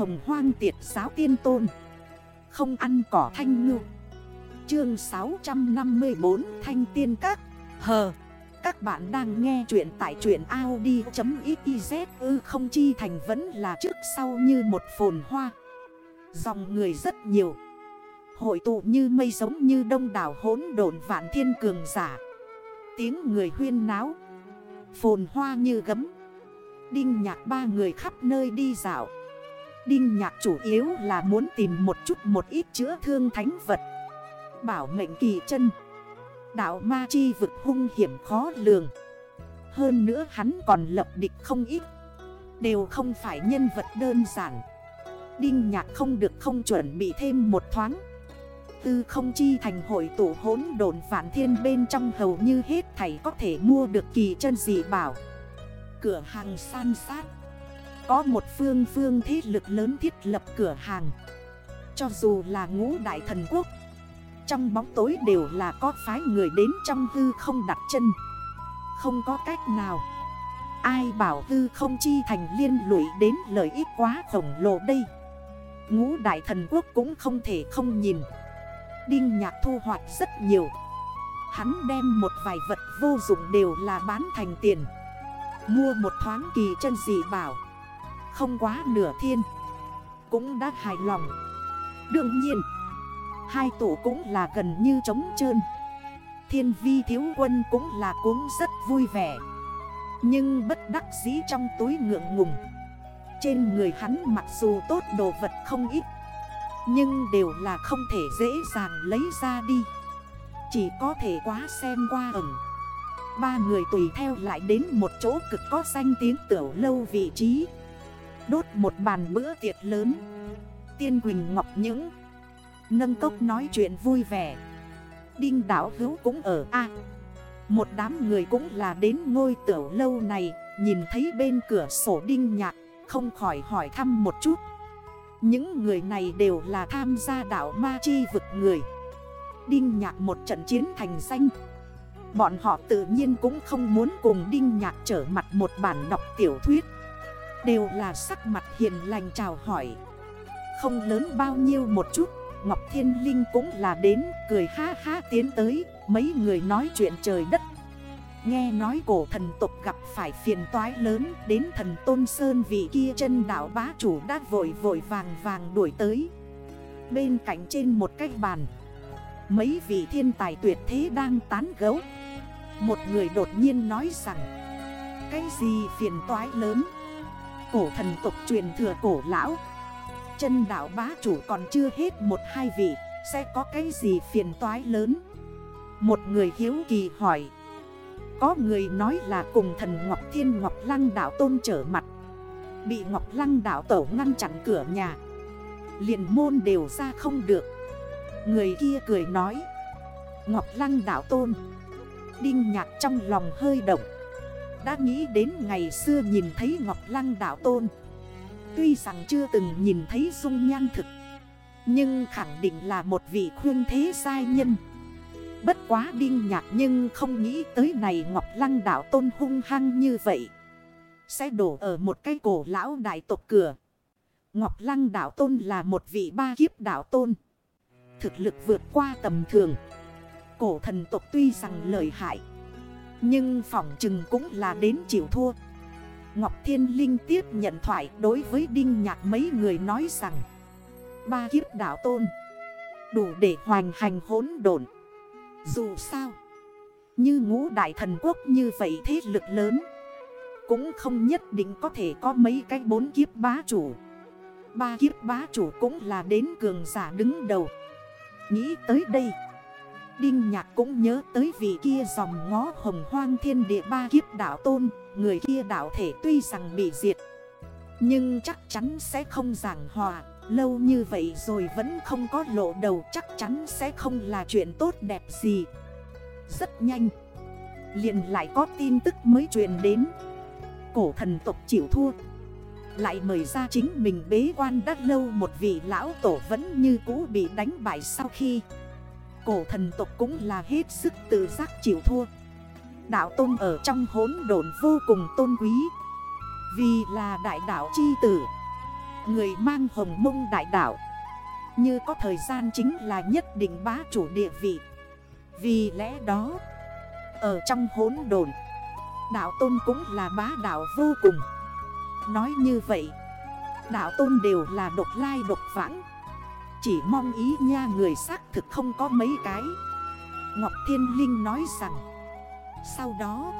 hồng hoang tiệt giáo tiên tôn. Không ăn cỏ thanh ngư. Chương 654 Thanh tiên các. Hờ, Các bạn đang nghe chuyện tại chuyện Audi.xyz ư, không chi thành vẫn là trước sau như một phồn hoa. Dòng người rất nhiều. Hội tụ như mây giống như đông đảo hốn độn vạn thiên cường giả. Tiếng người huyên náo. Phồn hoa như gấm. Đinh nhạc ba người khắp nơi đi dạo. Đinh nhạc chủ yếu là muốn tìm một chút một ít chữa thương thánh vật. Bảo mệnh kỳ chân. Đạo ma chi vực hung hiểm khó lường. Hơn nữa hắn còn lập địch không ít. Đều không phải nhân vật đơn giản. Đinh nhạc không được không chuẩn bị thêm một thoáng. Tư không chi thành hội tổ hốn đồn phản thiên bên trong hầu như hết thảy có thể mua được kỳ chân dị bảo. Cửa hàng san sát. Có một phương phương thế lực lớn thiết lập cửa hàng. Cho dù là ngũ đại thần quốc, Trong bóng tối đều là có phái người đến trong hư không đặt chân. Không có cách nào. Ai bảo hư không chi thành liên lụy đến lợi ích quá khổng lồ đây? Ngũ đại thần quốc cũng không thể không nhìn. Đinh nhạc thu hoạch rất nhiều. Hắn đem một vài vật vô dụng đều là bán thành tiền. Mua một thoáng kỳ chân dị bảo. Không quá nửa thiên. Cũng đã hài lòng. Đương nhiên, Hai tổ cũng là gần như trống trơn. Thiên vi thiếu quân cũng là cuốn rất vui vẻ. Nhưng bất đắc dĩ trong túi ngượng ngùng. Trên người hắn mặc dù tốt đồ vật không ít, Nhưng đều là không thể dễ dàng lấy ra đi. Chỉ có thể quá xem qua ẩn. Ba người tùy theo lại đến một chỗ cực có danh tiếng tiểu lâu vị trí. Đốt một bàn bữa tiệc lớn. Tiên Quỳnh Ngọc Những. Nâng cốc nói chuyện vui vẻ. Đinh đảo hữu cũng ở A. Một đám người cũng là đến ngôi tiểu lâu này, Nhìn thấy bên cửa sổ đinh nhạc, Không khỏi hỏi thăm một chút. Những người này đều là tham gia đảo ma chi vực người. Đinh nhạc một trận chiến thành danh. Bọn họ tự nhiên cũng không muốn cùng Đinh Nhạc trở mặt một bản đọc tiểu thuyết. Đều là sắc mặt hiền lành chào hỏi. Không lớn bao nhiêu một chút, Ngọc Thiên Linh cũng là đến, cười ha ha tiến tới, Mấy người nói chuyện trời đất. Nghe nói cổ thần tục gặp phải phiền toái lớn, Đến thần Tôn Sơn vị kia chân đảo bá chủ đã vội vội vàng vàng đuổi tới. Bên cạnh trên một cái bàn, Mấy vị thiên tài tuyệt thế đang tán gấu một người đột nhiên nói rằng, Cái gì phiền toái lớn? Cổ thần tục truyền thừa cổ lão. Chân đảo bá chủ còn chưa hết một hai vị, Sẽ có cái gì phiền toái lớn? Một người hiếu kỳ hỏi. Có người nói là cùng thần Ngọc Thiên Ngọc Lăng đảo tôn trở mặt. Bị Ngọc Lăng đảo tẩu ngăn chặn cửa nhà. Liền môn đều ra không được. Người kia cười nói. Ngọc Lăng đảo tôn. Đinh nhạc trong lòng hơi động. Đã nghĩ đến ngày xưa nhìn thấy Ngọc Lăng đạo tôn. Tuy rằng chưa từng nhìn thấy dung nhan thực, Nhưng khẳng định là một vị khuyên thế sai nhân. Bất quá đinh nhạc nhưng không nghĩ tới này Ngọc Lăng đạo tôn hung hăng như vậy. Sẽ đổ ở một cái cổ lão đại tộc cửa. Ngọc Lăng đạo tôn là một vị ba kiếp đạo tôn. Thực lực vượt qua tầm thường. Cổ thần tộc tuy rằng lợi hại nhưng phỏng chừng cũng là đến chịu thua. Ngọc Thiên Linh tiếp nhận thoại đối với Đinh Nhạc mấy người nói rằng, Ba kiếp đảo tôn, Đủ để hoành hành hốn đồn Dù sao, Như ngũ đại thần quốc như vậy thế lực lớn, Cũng không nhất định có thể có mấy cái bốn kiếp bá chủ. Ba kiếp bá chủ cũng là đến cường giả đứng đầu. Nghĩ tới đây Đinh Nhạc cũng nhớ tới vị kia dòng ngó hồng hoang thiên địa ba kiếp đảo tôn. Người kia đảo thể tuy rằng bị diệt, Nhưng chắc chắn sẽ không giảng hòa. Lâu như vậy rồi vẫn không có lộ đầu, chắc chắn sẽ không là chuyện tốt đẹp gì. Rất nhanh, liền lại có tin tức mới truyền đến. Cổ thần tộc chịu thua, Lại mời ra chính mình bế quan đắt lâu. Một vị lão tổ vẫn như cũ bị đánh bại sau khi Cổ thần tộc cũng là hết sức tự giác chịu thua. Đạo tôn ở trong hốn đồn vô cùng tôn quý. Vì là đại đạo chi tử. Người mang hồng mông đại đảo Như có thời gian chính là nhất định bá chủ địa vị. Vì lẽ đó, Ở trong hốn đồn Đạo tôn cũng là bá đạo vô cùng. Nói như vậy, Đạo tôn đều là độc lai độc vãng. Chỉ mong ý nha người xác thực không có mấy cái. Ngọc Thiên Linh nói rằng, Sau đó,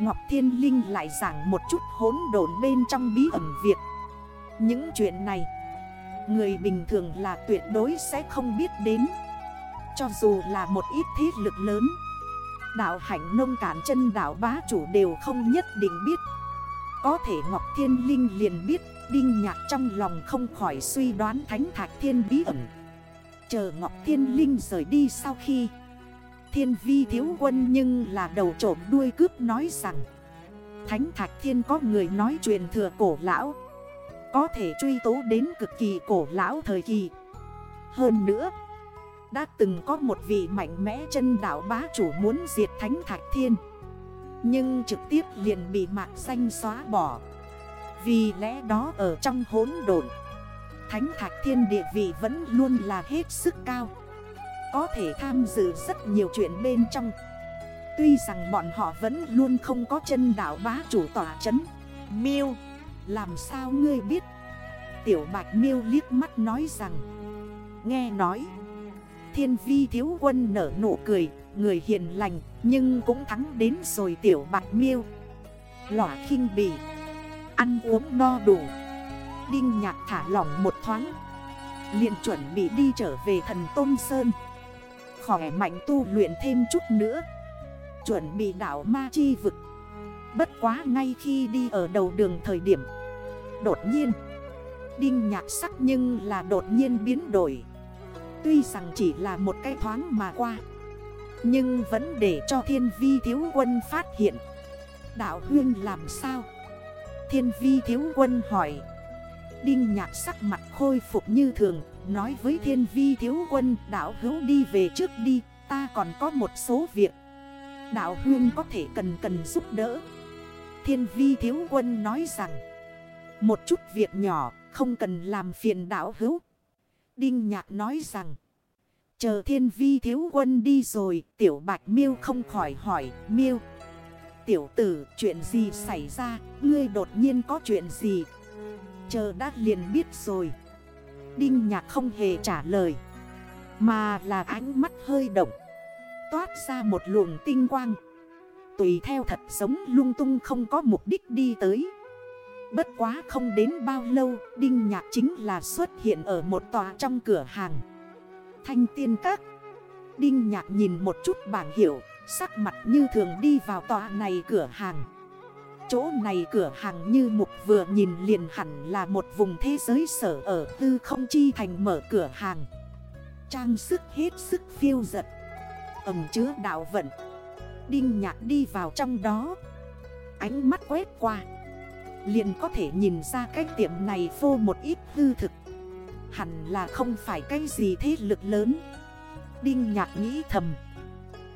Ngọc Thiên Linh lại giảng một chút hốn đồn bên trong bí ẩn việc Những chuyện này, Người bình thường là tuyệt đối sẽ không biết đến. Cho dù là một ít thế lực lớn, Đạo hạnh nông cản chân đạo bá chủ đều không nhất định biết. Có thể Ngọc Thiên Linh liền biết, Đinh nhạc trong lòng không khỏi suy đoán thánh thạch thiên bí ẩn. Chờ Ngọc Thiên Linh rời đi sau khi, Thiên vi thiếu quân nhưng là đầu trộm đuôi cướp nói rằng, Thánh thạch thiên có người nói truyền thừa cổ lão, Có thể truy tố đến cực kỳ cổ lão thời kỳ. Hơn nữa, đã từng có một vị mạnh mẽ chân đảo bá chủ muốn diệt thánh thạch thiên. Nhưng trực tiếp liền bị mạc xanh xóa bỏ. Vì lẽ đó ở trong hốn đồn Thánh thạch thiên địa vị vẫn luôn là hết sức cao. Có thể tham dự rất nhiều chuyện bên trong. Tuy rằng bọn họ vẫn luôn không có chân đảo bá chủ tỏa chấn. Miêu, Làm sao ngươi biết? Tiểu bạch miêu liếc mắt nói rằng, Nghe nói, Thiên vi thiếu quân nở nụ cười. Người hiền lành, Nhưng cũng thắng đến rồi tiểu bạc miêu. Lỏa khinh bỉ, Ăn uống no đủ. Đinh nhạc thả lỏng một thoáng, liền chuẩn bị đi trở về thần Tôn Sơn. Khỏe mạnh tu luyện thêm chút nữa, Chuẩn bị đảo ma chi vực. Bất quá ngay khi đi ở đầu đường thời điểm, Đột nhiên, Đinh nhạc sắc nhưng là đột nhiên biến đổi. Tuy rằng chỉ là một cái thoáng mà qua nhưng vẫn để cho thiên vi thiếu quân phát hiện. Đạo huyên làm sao? Thiên vi thiếu quân hỏi. Đinh nhạc sắc mặt khôi phục như thường, Nói với thiên vi thiếu quân, Đạo hữu đi về trước đi, Ta còn có một số việc. Đạo huyên có thể cần cần giúp đỡ. Thiên vi thiếu quân nói rằng, Một chút việc nhỏ, Không cần làm phiền đạo hữu. Đinh nhạc nói rằng Chờ thiên vi thiếu quân đi rồi, Tiểu bạch miêu không khỏi hỏi, Miêu, Tiểu tử, chuyện gì xảy ra? Ngươi đột nhiên có chuyện gì? Chờ đã liền biết rồi. Đinh nhạc không hề trả lời, Mà là ánh mắt hơi động, Toát ra một luồng tinh quang. Tùy theo thật sống lung tung không có mục đích đi tới. Bất quá không đến bao lâu, Đinh nhạc chính là xuất hiện ở một tòa trong cửa hàng. Thanh tiên các. Đinh nhạc nhìn một chút bảng hiệu, Sắc mặt như thường đi vào tòa này cửa hàng. Chỗ này cửa hàng như mục vừa nhìn liền hẳn là một vùng thế giới sở ở tư không chi thành mở cửa hàng. Trang sức hết sức phiêu giật, Ẩm chứa đạo vận. Đinh nhạc đi vào trong đó, Ánh mắt quét qua. Liền có thể nhìn ra cái tiệm này vô một ít hư thực. Hẳn là không phải cái gì thế lực lớn. Đinh nhạc nghĩ thầm.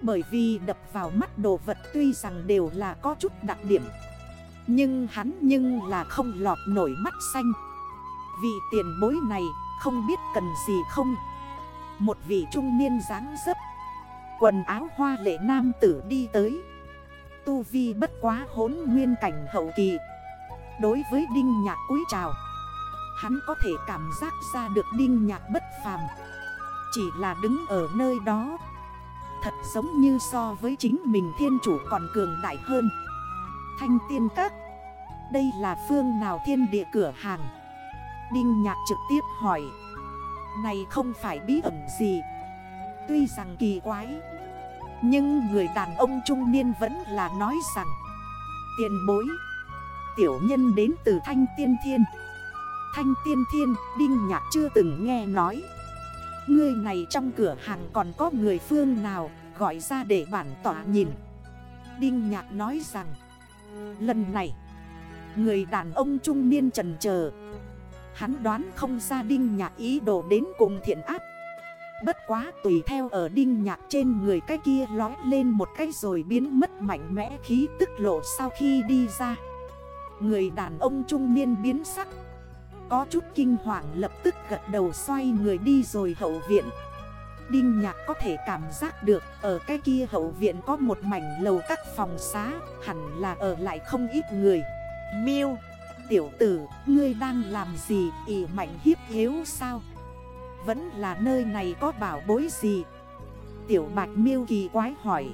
Bởi vì đập vào mắt đồ vật tuy rằng đều là có chút đặc điểm. Nhưng hắn nhưng là không lọt nổi mắt xanh. Vị tiền bối này không biết cần gì không? Một vị trung niên dáng dấp. Quần áo hoa lệ nam tử đi tới. Tu vi bất quá hốn nguyên cảnh hậu kỳ. Đối với Đinh Nhạc cúi trào Hắn có thể cảm giác ra được Đinh Nhạc bất phàm. Chỉ là đứng ở nơi đó, Thật giống như so với chính mình thiên chủ còn cường đại hơn. Thanh tiên các, Đây là phương nào thiên địa cửa hàng? Đinh Nhạc trực tiếp hỏi. Này không phải bí ẩn gì. Tuy rằng kỳ quái, Nhưng người đàn ông trung niên vẫn là nói rằng, Tiền bối, Tiểu nhân đến từ Thanh Tiên Thiên. Thanh Tiên Thiên, Đinh Nhạc chưa từng nghe nói. Người này trong cửa hàng còn có người phương nào, Gọi ra để bản tỏa nhìn. Đinh Nhạc nói rằng, Lần này, Người đàn ông trung niên trần chờ Hắn đoán không ra Đinh Nhạc ý đồ đến cùng thiện áp Bất quá tùy theo ở đinh nhạc trên người cái kia lói lên một cái rồi biến mất mạnh mẽ khí tức lộ sau khi đi ra. Người đàn ông trung niên biến sắc có chút kinh hoàng lập tức gật đầu xoay người đi rồi hậu viện. Đinh nhạc có thể cảm giác được Ở cái kia hậu viện có một mảnh lầu các phòng xá Hẳn là ở lại không ít người. Miêu Tiểu tử, ngươi đang làm gì ỉ mạnh hiếp yếu sao? Vẫn là nơi này có bảo bối gì? Tiểu bạch miêu kỳ quái hỏi.